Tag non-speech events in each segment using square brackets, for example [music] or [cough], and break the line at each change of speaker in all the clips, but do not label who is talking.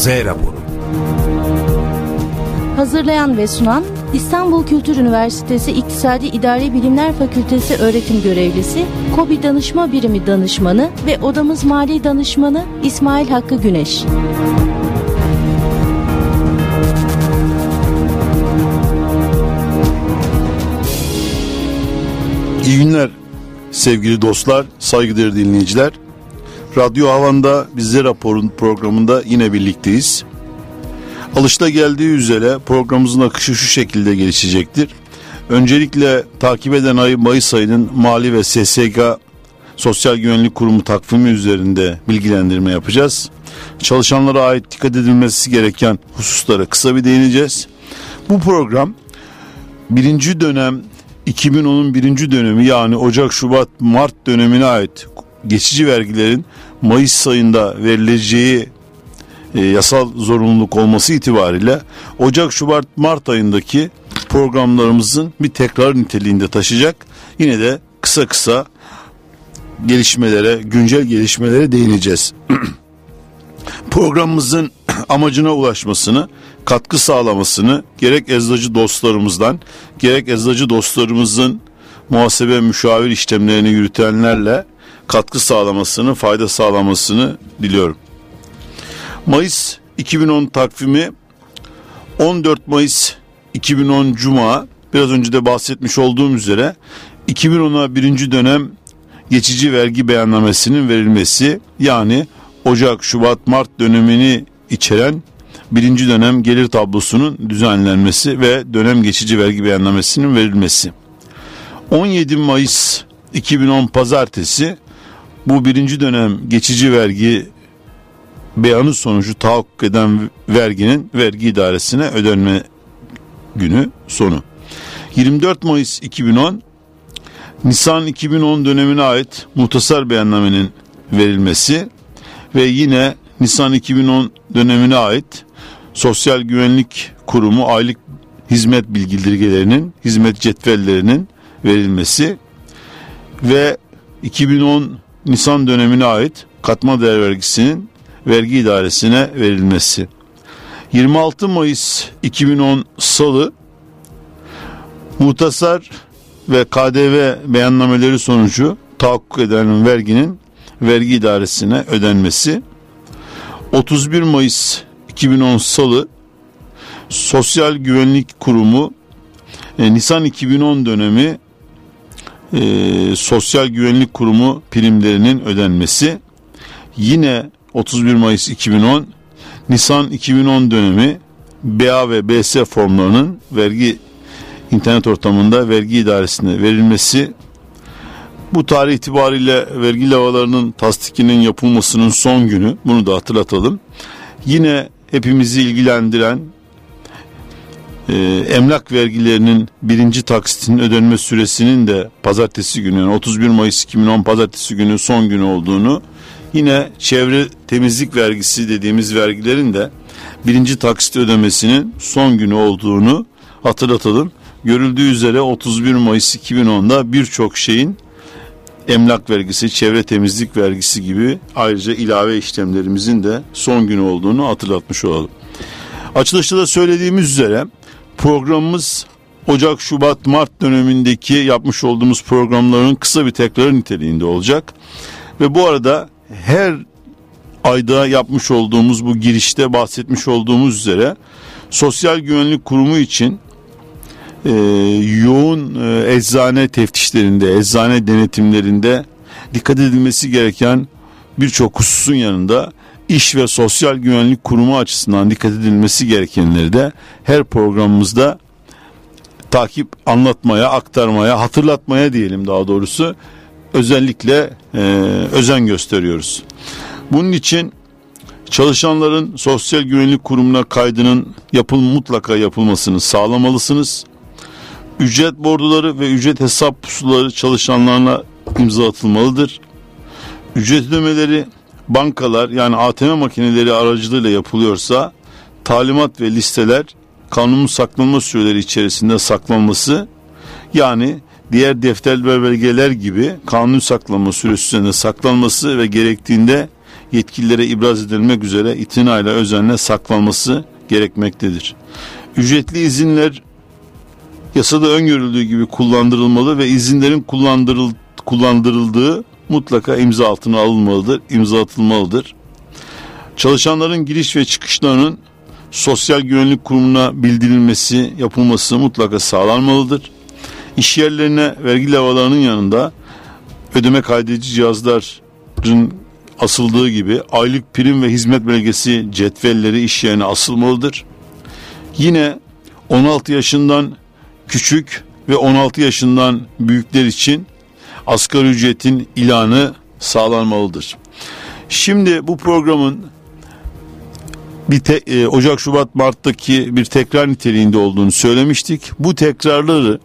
Z raporu.
Hazırlayan ve sunan İstanbul Kültür Üniversitesi İktisadi İdari Bilimler Fakültesi öğretim görevlisi, KOBİ Danışma Birimi Danışmanı ve Odamız Mali Danışmanı İsmail Hakkı Güneş.
İyi günler sevgili dostlar, saygıdeğer dinleyiciler. Radyo Havan'da bizde raporun programında yine birlikteyiz. Alışta geldiği üzere programımızın akışı şu şekilde gelişecektir. Öncelikle takip eden ay Mayıs ayının mali ve SSK Sosyal Güvenlik Kurumu takvimi üzerinde bilgilendirme yapacağız. Çalışanlara ait dikkat edilmesi gereken hususlara kısa bir değineceğiz. Bu program birinci dönem 2010'un birinci dönemi yani Ocak, Şubat, Mart dönemine ait geçici vergilerin Mayıs ayında verileceği e, yasal zorunluluk olması itibariyle Ocak, Şubat, Mart ayındaki programlarımızın bir tekrar niteliğinde taşıyacak. Yine de kısa kısa gelişmelere, güncel gelişmelere değineceğiz. [clears throat] Programımızın [clears throat] amacına ulaşmasını, katkı sağlamasını gerek eczacı dostlarımızdan, gerek eczacı dostlarımızın muhasebe müşavir işlemlerini yürütenlerle katkı sağlamasını, fayda sağlamasını diliyorum. Mayıs 2010 takvimi 14 Mayıs 2010 Cuma biraz önce de bahsetmiş olduğum üzere 2010'a birinci dönem geçici vergi beyannamesinin verilmesi yani Ocak, Şubat, Mart dönemini içeren birinci dönem gelir tablosunun düzenlenmesi ve dönem geçici vergi beyannamesinin verilmesi. 17 Mayıs 2010 Pazartesi bu birinci dönem geçici vergi beyanı sonucu tahakkuk eden verginin vergi idaresine ödenme günü sonu. 24 Mayıs 2010 Nisan 2010 dönemine ait muhtasar beyannamenin verilmesi ve yine Nisan 2010 dönemine ait Sosyal Güvenlik Kurumu aylık hizmet bildirgelerinin, hizmet cetvellerinin verilmesi ve 2010 Nisan dönemine ait katma değer vergisinin vergi idaresine verilmesi. 26 Mayıs 2010 Salı muhtasar ve KDV beyannameleri sonucu tahakkuk eden verginin vergi idaresine ödenmesi. 31 Mayıs 2010 Salı Sosyal Güvenlik Kurumu e, Nisan 2010 dönemi e, Sosyal Güvenlik Kurumu primlerinin ödenmesi. Yine 31 Mayıs 2010 Nisan 2010 dönemi BA ve BS formlarının vergi internet ortamında vergi idaresine verilmesi bu tarih itibariyle vergi lavalarının tasdikinin yapılmasının son günü bunu da hatırlatalım. Yine hepimizi ilgilendiren e, emlak vergilerinin birinci taksitinin ödenme süresinin de pazartesi günü yani 31 Mayıs 2010 pazartesi günü son günü olduğunu yine çevre temizlik vergisi dediğimiz vergilerin de birinci taksit ödemesinin son günü olduğunu hatırlatalım. Görüldüğü üzere 31 Mayıs 2010'da birçok şeyin emlak vergisi, çevre temizlik vergisi gibi ayrıca ilave işlemlerimizin de son günü olduğunu hatırlatmış olalım. Açılışta da söylediğimiz üzere programımız Ocak, Şubat, Mart dönemindeki yapmış olduğumuz programların kısa bir tekrar niteliğinde olacak. Ve bu arada her ayda yapmış olduğumuz bu girişte bahsetmiş olduğumuz üzere Sosyal Güvenlik Kurumu için e, yoğun e, eczane teftişlerinde, eczane denetimlerinde dikkat edilmesi gereken birçok hususun yanında iş ve sosyal güvenlik kurumu açısından dikkat edilmesi gerekenleri de her programımızda takip anlatmaya, aktarmaya, hatırlatmaya diyelim daha doğrusu özellikle e, özen gösteriyoruz. Bunun için çalışanların sosyal güvenlik kurumuna kaydının yapıl mutlaka yapılmasını sağlamalısınız. Ücret borduları ve ücret hesap pusuları çalışanlarına imza atılmalıdır. Ücret ödemeleri bankalar yani ATM makineleri aracılığıyla yapılıyorsa talimat ve listeler kanun saklanma süreleri içerisinde saklanması yani diğer defter ve belgeler gibi kanun saklanma süresi üzerinde saklanması ve gerektiğinde yetkililere ibraz edilmek üzere itinayla özenle saklanması gerekmektedir. Ücretli izinler yasada öngörüldüğü gibi kullandırılmalı ve izinlerin kullandırıl, kullandırıldığı mutlaka imza altına alınmalıdır, imza atılmalıdır. Çalışanların giriş ve çıkışlarının sosyal güvenlik kurumuna bildirilmesi, yapılması mutlaka sağlanmalıdır. İş yerlerine vergi lavalarının yanında ödeme kaydedici cihazların asıldığı gibi aylık prim ve hizmet belgesi cetvelleri iş yerine asılmalıdır. Yine 16 yaşından küçük ve 16 yaşından büyükler için asgari ücretin ilanı sağlanmalıdır. Şimdi bu programın bir te, e, Ocak Şubat Mart'taki bir tekrar niteliğinde olduğunu söylemiştik. Bu tekrarları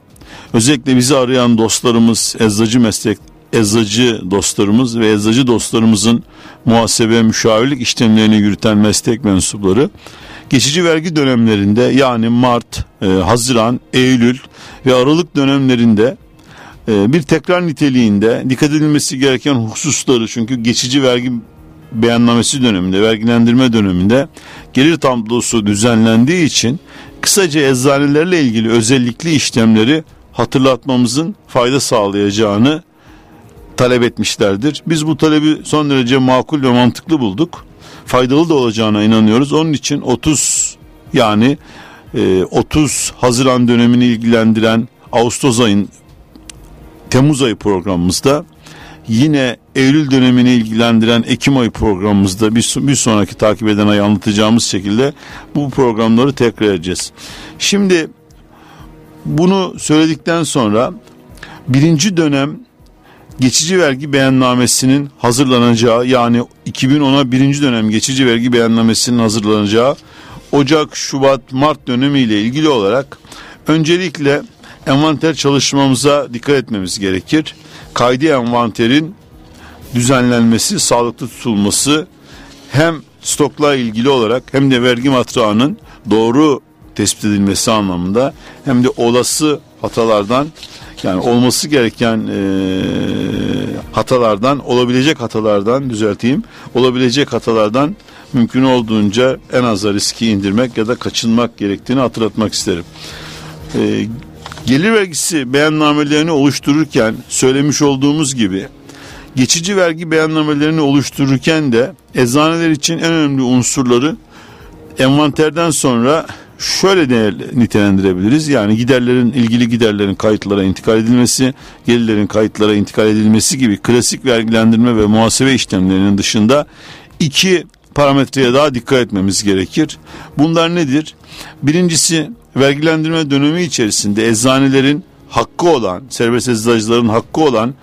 özellikle bizi arayan dostlarımız, eczacı meslek eczacı dostlarımız ve eczacı dostlarımızın muhasebe müşavirlik işlemlerini yürüten meslek mensupları geçici vergi dönemlerinde yani Mart, e, Haziran, Eylül ve Aralık dönemlerinde bir tekrar niteliğinde dikkat edilmesi gereken hususları çünkü geçici vergi beyannamesi döneminde, vergilendirme döneminde gelir tablosu düzenlendiği için kısaca eczanelerle ilgili özellikli işlemleri hatırlatmamızın fayda sağlayacağını talep etmişlerdir. Biz bu talebi son derece makul ve mantıklı bulduk. Faydalı da olacağına inanıyoruz. Onun için 30 yani 30 e, Haziran dönemini ilgilendiren Ağustos ayın Temmuz ayı programımızda yine Eylül dönemini ilgilendiren Ekim ayı programımızda bir, bir sonraki takip eden ayı anlatacağımız şekilde bu programları tekrar edeceğiz. Şimdi bunu söyledikten sonra birinci dönem geçici vergi beyannamesinin hazırlanacağı yani 2010'a birinci dönem geçici vergi beyannamesinin hazırlanacağı Ocak, Şubat, Mart dönemiyle ilgili olarak öncelikle envanter çalışmamıza dikkat etmemiz gerekir. Kaydi envanterin düzenlenmesi, sağlıklı tutulması hem stokla ilgili olarak hem de vergi matrağının doğru tespit edilmesi anlamında hem de olası hatalardan yani olması gereken e, hatalardan olabilecek hatalardan düzelteyim olabilecek hatalardan mümkün olduğunca en aza riski indirmek ya da kaçınmak gerektiğini hatırlatmak isterim. E, gelir vergisi beyannamelerini oluştururken söylemiş olduğumuz gibi geçici vergi beyannamelerini oluştururken de eczaneler için en önemli unsurları envanterden sonra şöyle de nitelendirebiliriz. Yani giderlerin ilgili giderlerin kayıtlara intikal edilmesi, gelirlerin kayıtlara intikal edilmesi gibi klasik vergilendirme ve muhasebe işlemlerinin dışında iki parametreye daha dikkat etmemiz gerekir. Bunlar nedir? Birincisi vergilendirme dönemi içerisinde eczanelerin hakkı olan, serbest eczacıların hakkı olan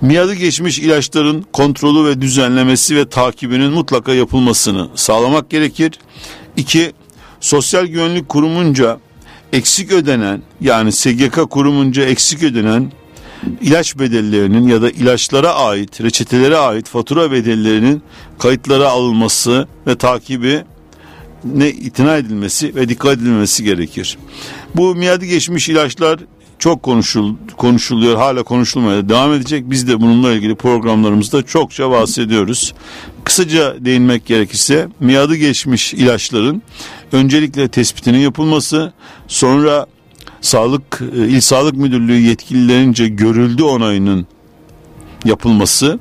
miadı geçmiş ilaçların kontrolü ve düzenlemesi ve takibinin mutlaka yapılmasını sağlamak gerekir. İki, Sosyal Güvenlik Kurumunca eksik ödenen yani SGK kurumunca eksik ödenen ilaç bedellerinin ya da ilaçlara ait, reçetelere ait fatura bedellerinin kayıtlara alınması ve takibi ne itina edilmesi ve dikkat edilmesi gerekir. Bu miadı geçmiş ilaçlar çok konuşul, konuşuluyor, hala konuşulmaya devam edecek. Biz de bununla ilgili programlarımızda çokça bahsediyoruz. Kısaca değinmek gerekirse miadı geçmiş ilaçların öncelikle tespitinin yapılması, sonra Sağlık e, İl Sağlık Müdürlüğü yetkililerince görüldü onayının yapılması,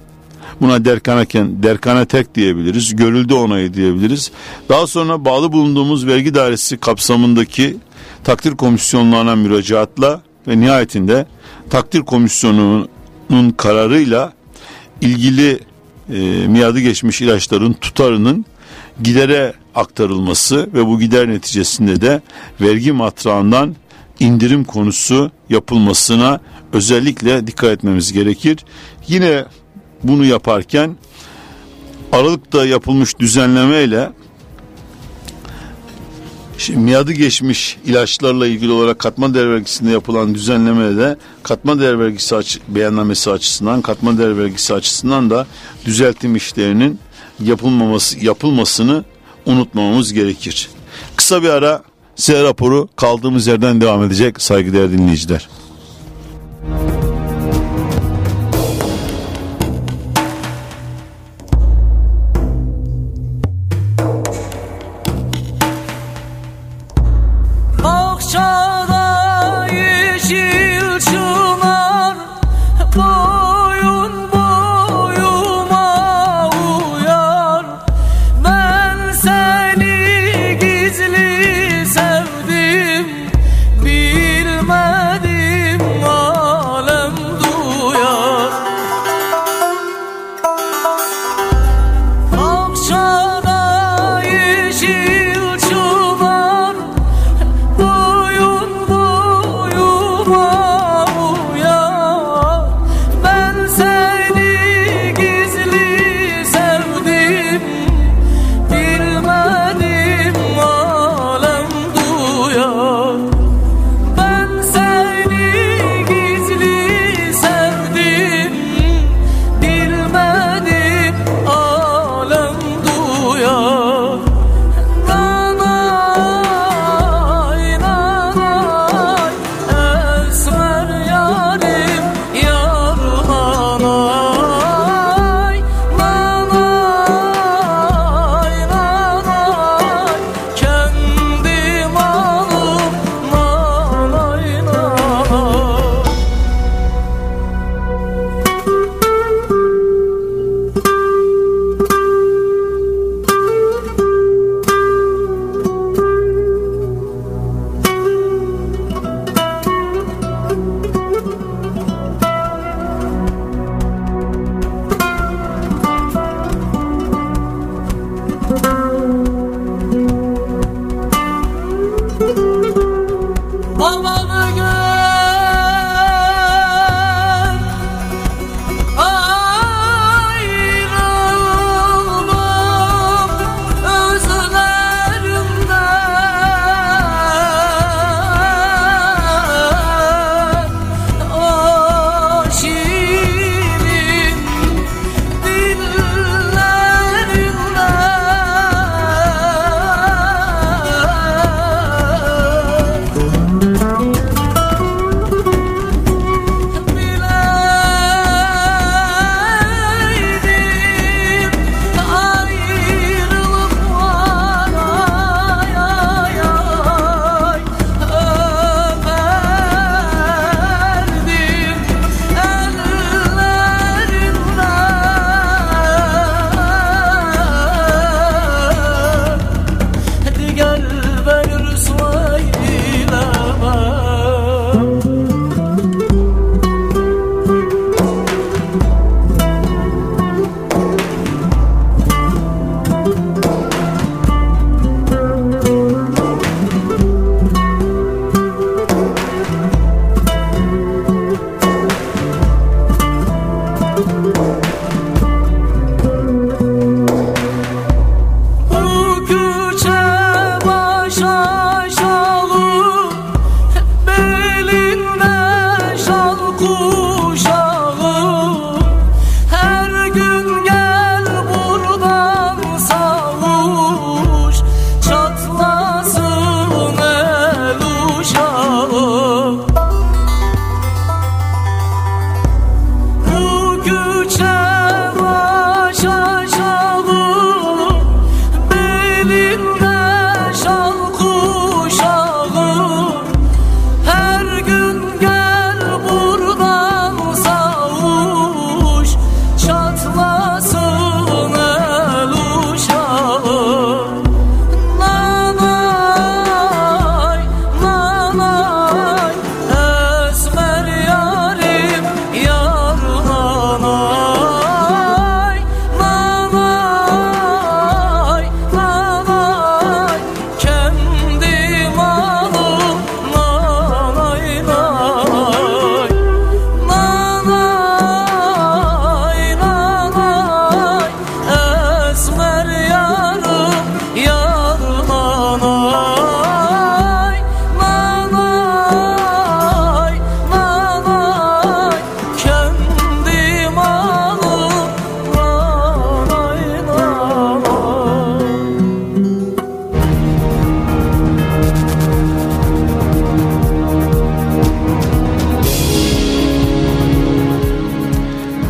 Buna derkanaken derkana tek diyebiliriz. Görüldü onayı diyebiliriz. Daha sonra bağlı bulunduğumuz vergi dairesi kapsamındaki takdir komisyonlarına müracaatla ve nihayetinde takdir komisyonunun kararıyla ilgili e, miadı geçmiş ilaçların tutarının gidere aktarılması ve bu gider neticesinde de vergi matrağından indirim konusu yapılmasına özellikle dikkat etmemiz gerekir. Yine bunu yaparken Aralık'ta yapılmış düzenlemeyle Şimdi miadı geçmiş ilaçlarla ilgili olarak katma değer vergisinde yapılan düzenlemede katma değer vergisi aç, beyannamesi açısından katma değer vergisi açısından da düzeltim işlerinin yapılmaması yapılmasını unutmamamız gerekir. Kısa bir ara size raporu kaldığımız yerden devam edecek saygıdeğer dinleyiciler.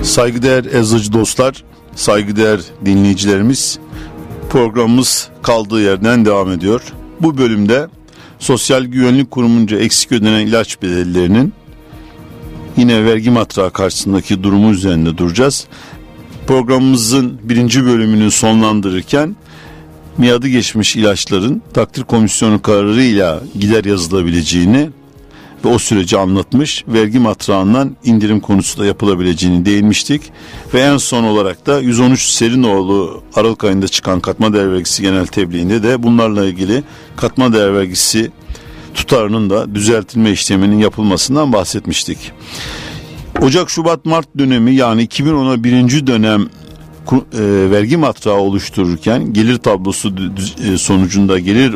Saygıdeğer eczacı dostlar, saygıdeğer dinleyicilerimiz programımız kaldığı yerden devam ediyor. Bu bölümde Sosyal Güvenlik Kurumunca eksik ödenen ilaç bedellerinin yine vergi matrağı karşısındaki durumu üzerinde duracağız. Programımızın birinci bölümünü sonlandırırken miadı geçmiş ilaçların takdir komisyonu kararıyla gider yazılabileceğini ve o süreci anlatmış. Vergi matrağından indirim konusu da yapılabileceğini değinmiştik. Ve en son olarak da 113 Serinoğlu Aralık ayında çıkan katma değer vergisi genel tebliğinde de bunlarla ilgili katma değer vergisi tutarının da düzeltilme işleminin yapılmasından bahsetmiştik. Ocak, Şubat, Mart dönemi yani 2010'a birinci dönem vergi matrağı oluştururken gelir tablosu e, sonucunda gelir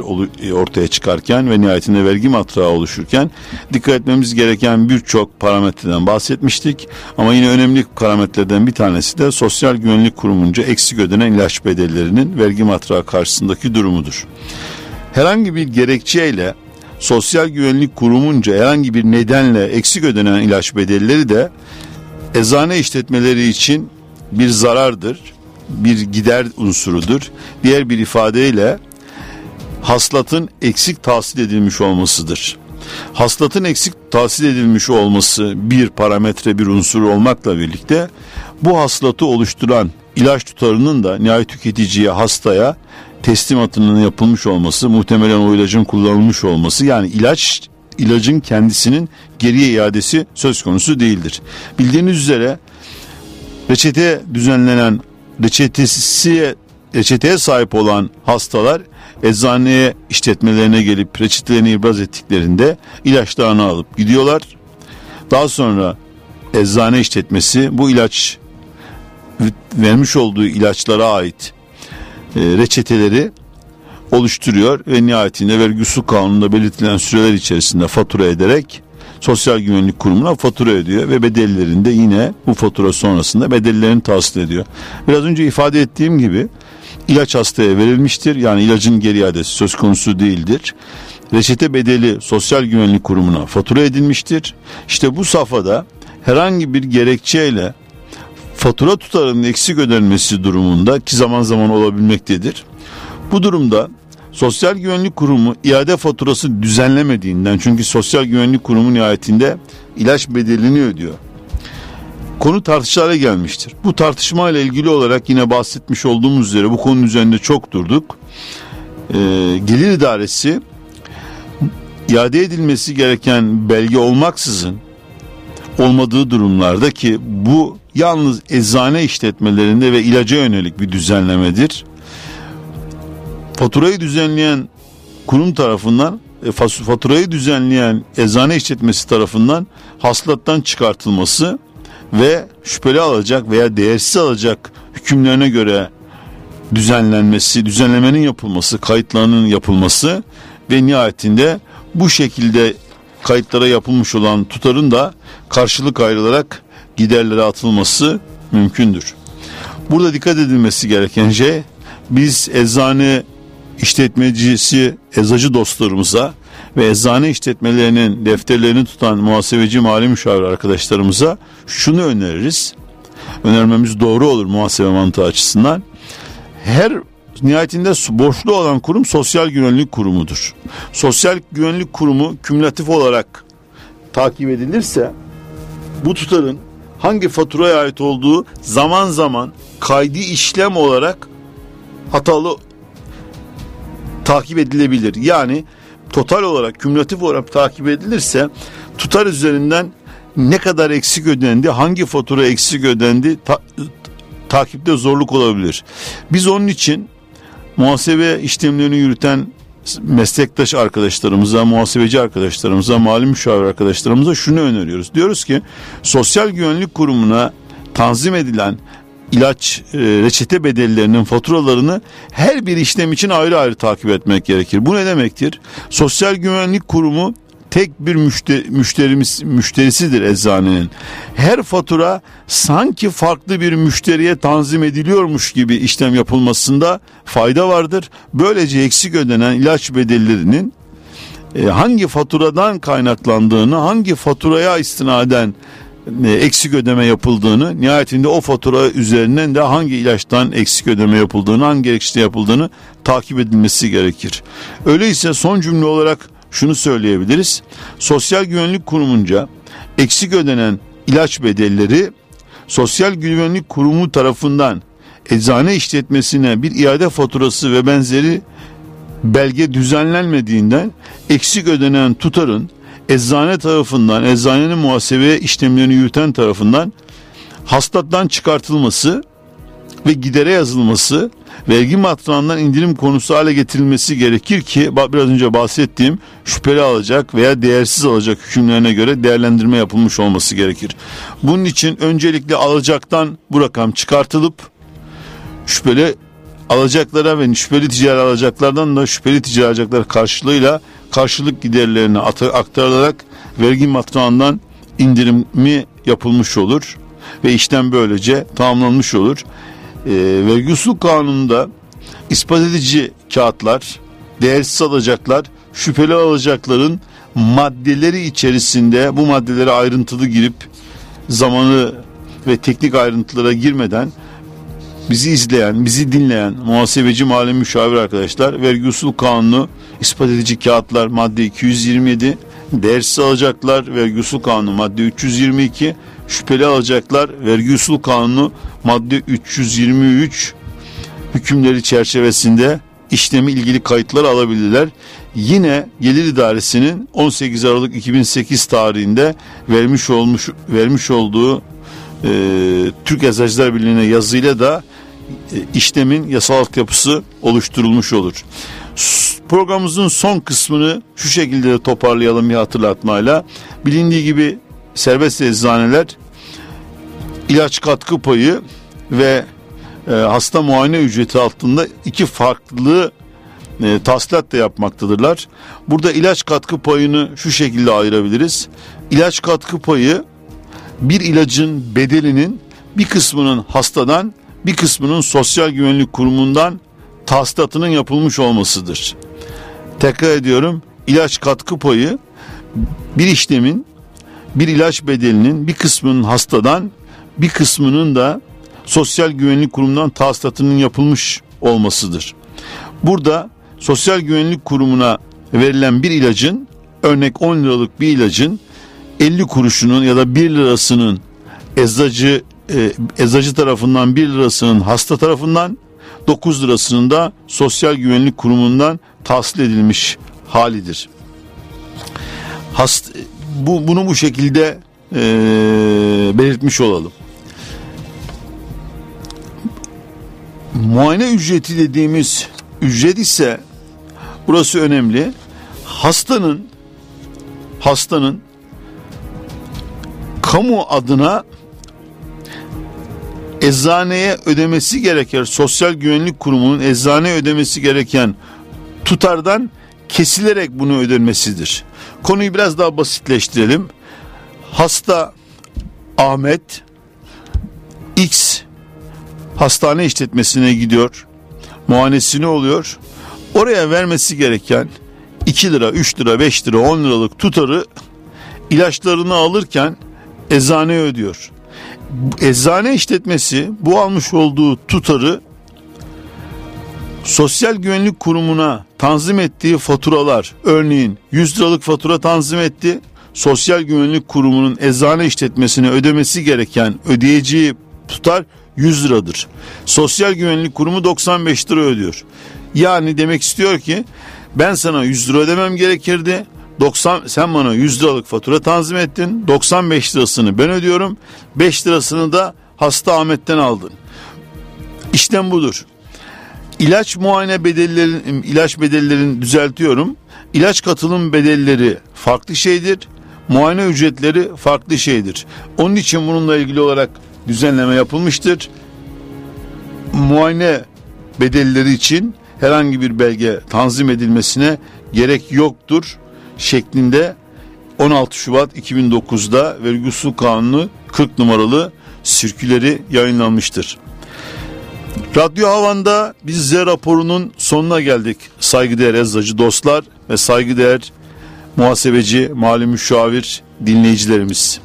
e, ortaya çıkarken ve nihayetinde vergi matrağı oluşurken dikkat etmemiz gereken birçok parametreden bahsetmiştik. Ama yine önemli parametrelerden bir tanesi de Sosyal Güvenlik Kurumunca eksik ödenen ilaç bedellerinin vergi matrağı karşısındaki durumudur. Herhangi bir gerekçeyle Sosyal Güvenlik Kurumunca herhangi bir nedenle eksik ödenen ilaç bedelleri de eczane işletmeleri için bir zarardır, bir gider unsurudur. Diğer bir ifadeyle haslatın eksik tahsil edilmiş olmasıdır. Haslatın eksik tahsil edilmiş olması bir parametre bir unsur olmakla birlikte bu haslatı oluşturan ilaç tutarının da nihayet tüketiciye hastaya teslimatının yapılmış olması muhtemelen o ilacın kullanılmış olması yani ilaç ilacın kendisinin geriye iadesi söz konusu değildir. Bildiğiniz üzere reçete düzenlenen reçetesi reçeteye sahip olan hastalar eczaneye işletmelerine gelip reçetelerini ibraz ettiklerinde ilaçlarını alıp gidiyorlar. Daha sonra eczane işletmesi bu ilaç vermiş olduğu ilaçlara ait e, reçeteleri oluşturuyor ve nihayetinde vergi usul kanununda belirtilen süreler içerisinde fatura ederek Sosyal Güvenlik Kurumu'na fatura ödüyor ve bedellerinde yine bu fatura sonrasında bedellerini tahsil ediyor. Biraz önce ifade ettiğim gibi ilaç hastaya verilmiştir. Yani ilacın geri iadesi söz konusu değildir. Reçete bedeli Sosyal Güvenlik Kurumu'na fatura edilmiştir. İşte bu safhada herhangi bir gerekçeyle fatura tutarının eksik ödenmesi durumunda ki zaman zaman olabilmektedir. Bu durumda Sosyal Güvenlik Kurumu iade faturası düzenlemediğinden çünkü Sosyal Güvenlik Kurumu nihayetinde ilaç bedelini ödüyor. Konu tartışmalara gelmiştir. Bu tartışma ile ilgili olarak yine bahsetmiş olduğumuz üzere bu konunun üzerinde çok durduk. Ee, gelir idaresi iade edilmesi gereken belge olmaksızın olmadığı durumlarda ki bu yalnız eczane işletmelerinde ve ilaca yönelik bir düzenlemedir faturayı düzenleyen kurum tarafından e, faturayı düzenleyen eczane işletmesi tarafından haslattan çıkartılması ve şüpheli alacak veya değersiz alacak hükümlerine göre düzenlenmesi, düzenlemenin yapılması, kayıtlarının yapılması ve nihayetinde bu şekilde kayıtlara yapılmış olan tutarın da karşılık ayrılarak giderlere atılması mümkündür. Burada dikkat edilmesi gereken şey biz eczane işletmecisi eczacı dostlarımıza ve eczane işletmelerinin defterlerini tutan muhasebeci mali müşavir arkadaşlarımıza şunu öneririz. Önermemiz doğru olur muhasebe mantığı açısından. Her nihayetinde borçlu olan kurum Sosyal Güvenlik Kurumu'dur. Sosyal Güvenlik Kurumu kümülatif olarak takip edilirse bu tutarın hangi faturaya ait olduğu zaman zaman kaydi işlem olarak hatalı takip edilebilir. Yani total olarak kümülatif olarak takip edilirse tutar üzerinden ne kadar eksik ödendi, hangi fatura eksik ödendi ta, takipte zorluk olabilir. Biz onun için muhasebe işlemlerini yürüten meslektaş arkadaşlarımıza, muhasebeci arkadaşlarımıza, mali müşavir arkadaşlarımıza şunu öneriyoruz. Diyoruz ki Sosyal Güvenlik Kurumu'na tanzim edilen ilaç e, reçete bedellerinin faturalarını her bir işlem için ayrı ayrı takip etmek gerekir. Bu ne demektir? Sosyal Güvenlik Kurumu tek bir müşteri, müşterimiz müşterisidir eczanenin. Her fatura sanki farklı bir müşteriye tanzim ediliyormuş gibi işlem yapılmasında fayda vardır. Böylece eksik ödenen ilaç bedellerinin e, hangi faturadan kaynaklandığını, hangi faturaya istinaden eksik ödeme yapıldığını, nihayetinde o fatura üzerinden de hangi ilaçtan eksik ödeme yapıldığını, hangi gerekçede yapıldığını takip edilmesi gerekir. Öyleyse son cümle olarak şunu söyleyebiliriz. Sosyal Güvenlik Kurumunca eksik ödenen ilaç bedelleri Sosyal Güvenlik Kurumu tarafından eczane işletmesine bir iade faturası ve benzeri belge düzenlenmediğinden eksik ödenen tutarın eczane tarafından, eczanenin muhasebe işlemlerini yürüten tarafından hastadan çıkartılması ve gidere yazılması vergi matrağından indirim konusu hale getirilmesi gerekir ki biraz önce bahsettiğim şüpheli alacak veya değersiz alacak hükümlerine göre değerlendirme yapılmış olması gerekir. Bunun için öncelikle alacaktan bu rakam çıkartılıp şüpheli alacaklara ve şüpheli ticari alacaklardan da şüpheli ticari alacaklar karşılığıyla karşılık giderlerine aktarılarak vergi matrağından indirimi yapılmış olur ve işlem böylece tamamlanmış olur. E, vergi usul kanununda ispat edici kağıtlar, değersiz alacaklar, şüpheli alacakların maddeleri içerisinde bu maddelere ayrıntılı girip zamanı ve teknik ayrıntılara girmeden bizi izleyen, bizi dinleyen muhasebeci mali müşavir arkadaşlar vergi usul kanunu ispat edici kağıtlar madde 227 değersiz alacaklar vergi usul kanunu madde 322 şüpheli alacaklar vergi usul kanunu madde 323 hükümleri çerçevesinde işlemi ilgili kayıtlar alabilirler. Yine Gelir İdaresi'nin 18 Aralık 2008 tarihinde vermiş olmuş vermiş olduğu e, Türk Eczacılar Birliği'ne yazıyla da e, işlemin yasal yapısı oluşturulmuş olur. Programımızın son kısmını şu şekilde de toparlayalım bir hatırlatmayla. Bilindiği gibi serbest eczaneler ilaç katkı payı ve e, hasta muayene ücreti altında iki farklı e, taslat da yapmaktadırlar. Burada ilaç katkı payını şu şekilde ayırabiliriz. İlaç katkı payı bir ilacın bedelinin bir kısmının hastadan bir kısmının sosyal güvenlik kurumundan tahsilatının yapılmış olmasıdır. Tekrar ediyorum ilaç katkı payı bir işlemin bir ilaç bedelinin bir kısmının hastadan bir kısmının da sosyal güvenlik kurumundan tahsilatının yapılmış olmasıdır. Burada sosyal güvenlik kurumuna verilen bir ilacın örnek 10 liralık bir ilacın 50 kuruşunun ya da 1 lirasının eczacı e, eczacı tarafından 1 lirasının hasta tarafından 9 lirasının da sosyal güvenlik kurumundan tahsil edilmiş halidir. Hast, bu, bunu bu şekilde e, belirtmiş olalım. Muayene ücreti dediğimiz ücret ise burası önemli. Hastanın hastanın kamu adına eczaneye ödemesi gereken Sosyal Güvenlik Kurumu'nun eczaneye ödemesi gereken tutardan kesilerek bunu ödenmesidir. Konuyu biraz daha basitleştirelim. Hasta Ahmet X hastane işletmesine gidiyor. Muayenesini oluyor. Oraya vermesi gereken 2 lira, 3 lira, 5 lira, 10 liralık tutarı ilaçlarını alırken eczaneye ödüyor eczane işletmesi bu almış olduğu tutarı Sosyal Güvenlik Kurumu'na tanzim ettiği faturalar örneğin 100 liralık fatura tanzim etti. Sosyal Güvenlik Kurumu'nun eczane işletmesine ödemesi gereken ödeyeceği tutar 100 liradır. Sosyal Güvenlik Kurumu 95 lira ödüyor. Yani demek istiyor ki ben sana 100 lira ödemem gerekirdi. 90 sen bana 100 liralık fatura tanzim ettin. 95 lirasını ben ödüyorum. 5 lirasını da hasta Ahmet'ten aldın. İşlem budur. İlaç muayene bedellerin ilaç bedellerini düzeltiyorum. İlaç katılım bedelleri farklı şeydir. Muayene ücretleri farklı şeydir. Onun için bununla ilgili olarak düzenleme yapılmıştır. Muayene bedelleri için herhangi bir belge tanzim edilmesine gerek yoktur şeklinde 16 Şubat 2009'da vergi usul kanunu 40 numaralı sirküleri yayınlanmıştır. Radyo Havan'da biz Z raporunun sonuna geldik. Saygıdeğer eczacı dostlar ve saygıdeğer muhasebeci, mali müşavir dinleyicilerimiz.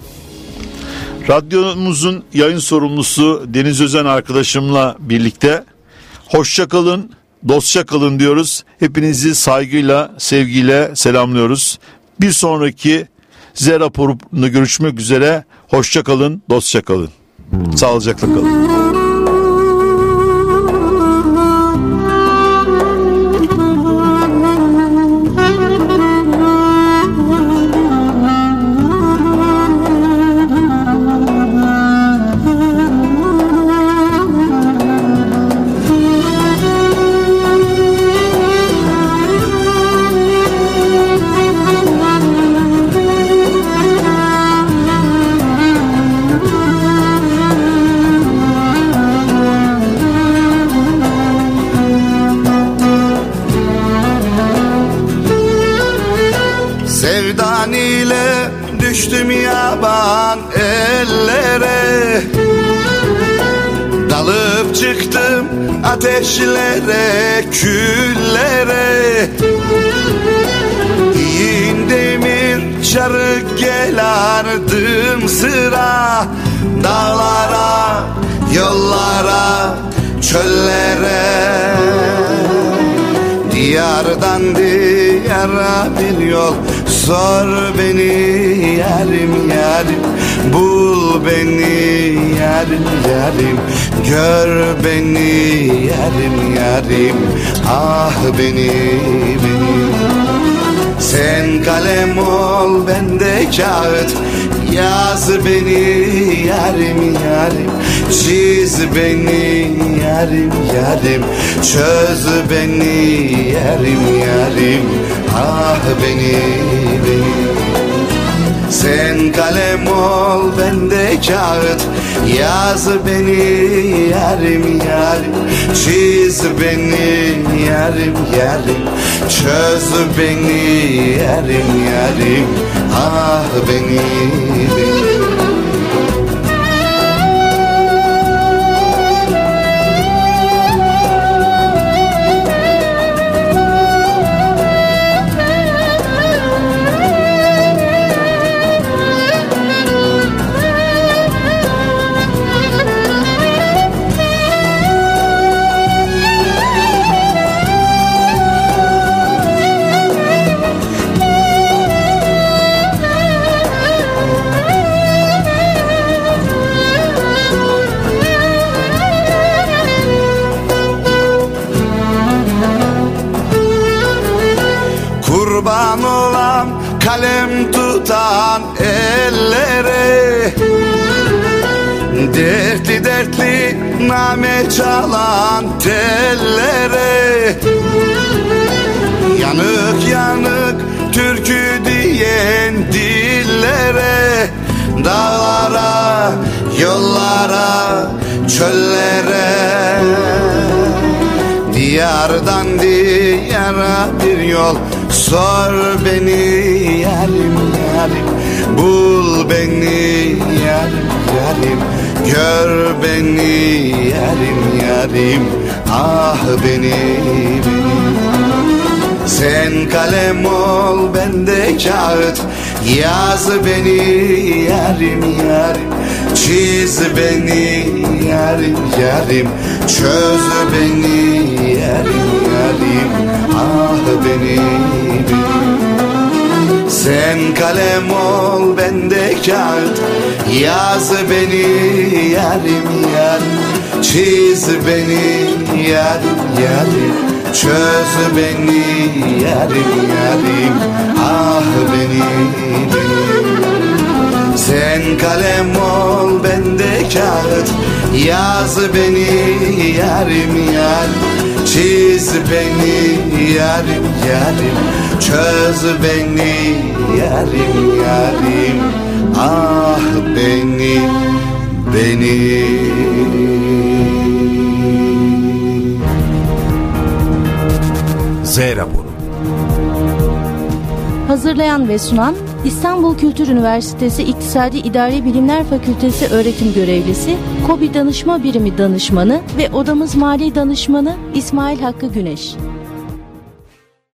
Radyomuzun yayın sorumlusu Deniz Özen arkadaşımla birlikte hoşça kalın, dostça kalın diyoruz. Hepinizi saygıyla, sevgiyle selamlıyoruz. Bir sonraki Z raporunda görüşmek üzere. Hoşça kalın, dostça kalın. Sağlıcakla kalın.
Ateşlere, küllere. Yiğin demir çarık gel ardım sıra. Dağlara, yollara, çöllere. Diyardan diyara bir yol. Sor beni yarim yarim Bul beni yarim yarim Gör beni yarim yarim. Ah beni beni. Sen kalem ol bende kağıt. Yaz beni yarim yarim Çiz beni yarim yarim. Çöz beni yarim yarim. Ah beni beni sen kalem ol bende kağıt. Yaz beni yarim yarim. Çiz beni yarim yarim. Çöz beni yarim yarim. Ah beni beni Dertli dertli name çalan tellere. Yanık yanık türkü diyen dillere. Dağlara, yollara, çöllere. Diyardan diyara bir yol Sor beni yarim yarim. Bul beni yarim yarim Gör beni yarim yarim Ah beni beni. Sen kalem ol bende kağıt. Yaz beni yarim yarim Çiz beni yarim yarim Çöz beni yarim yarim Ah beni sen kalem ol bende kağıt Yaz beni yarim yarim Çiz beni yarim yarim Çöz beni yarim yarim Ah beni beni Sen kalem ol bende kağıt. Yaz beni yarim yarim Çiz beni yarim yarim. Çöz beni yarim yarim Ah beni beni
Z raporu Hazırlayan ve sunan İstanbul Kültür Üniversitesi İktisadi İdari Bilimler Fakültesi öğretim görevlisi, KOBİ Danışma Birimi Danışmanı ve Odamız Mali Danışmanı İsmail Hakkı Güneş.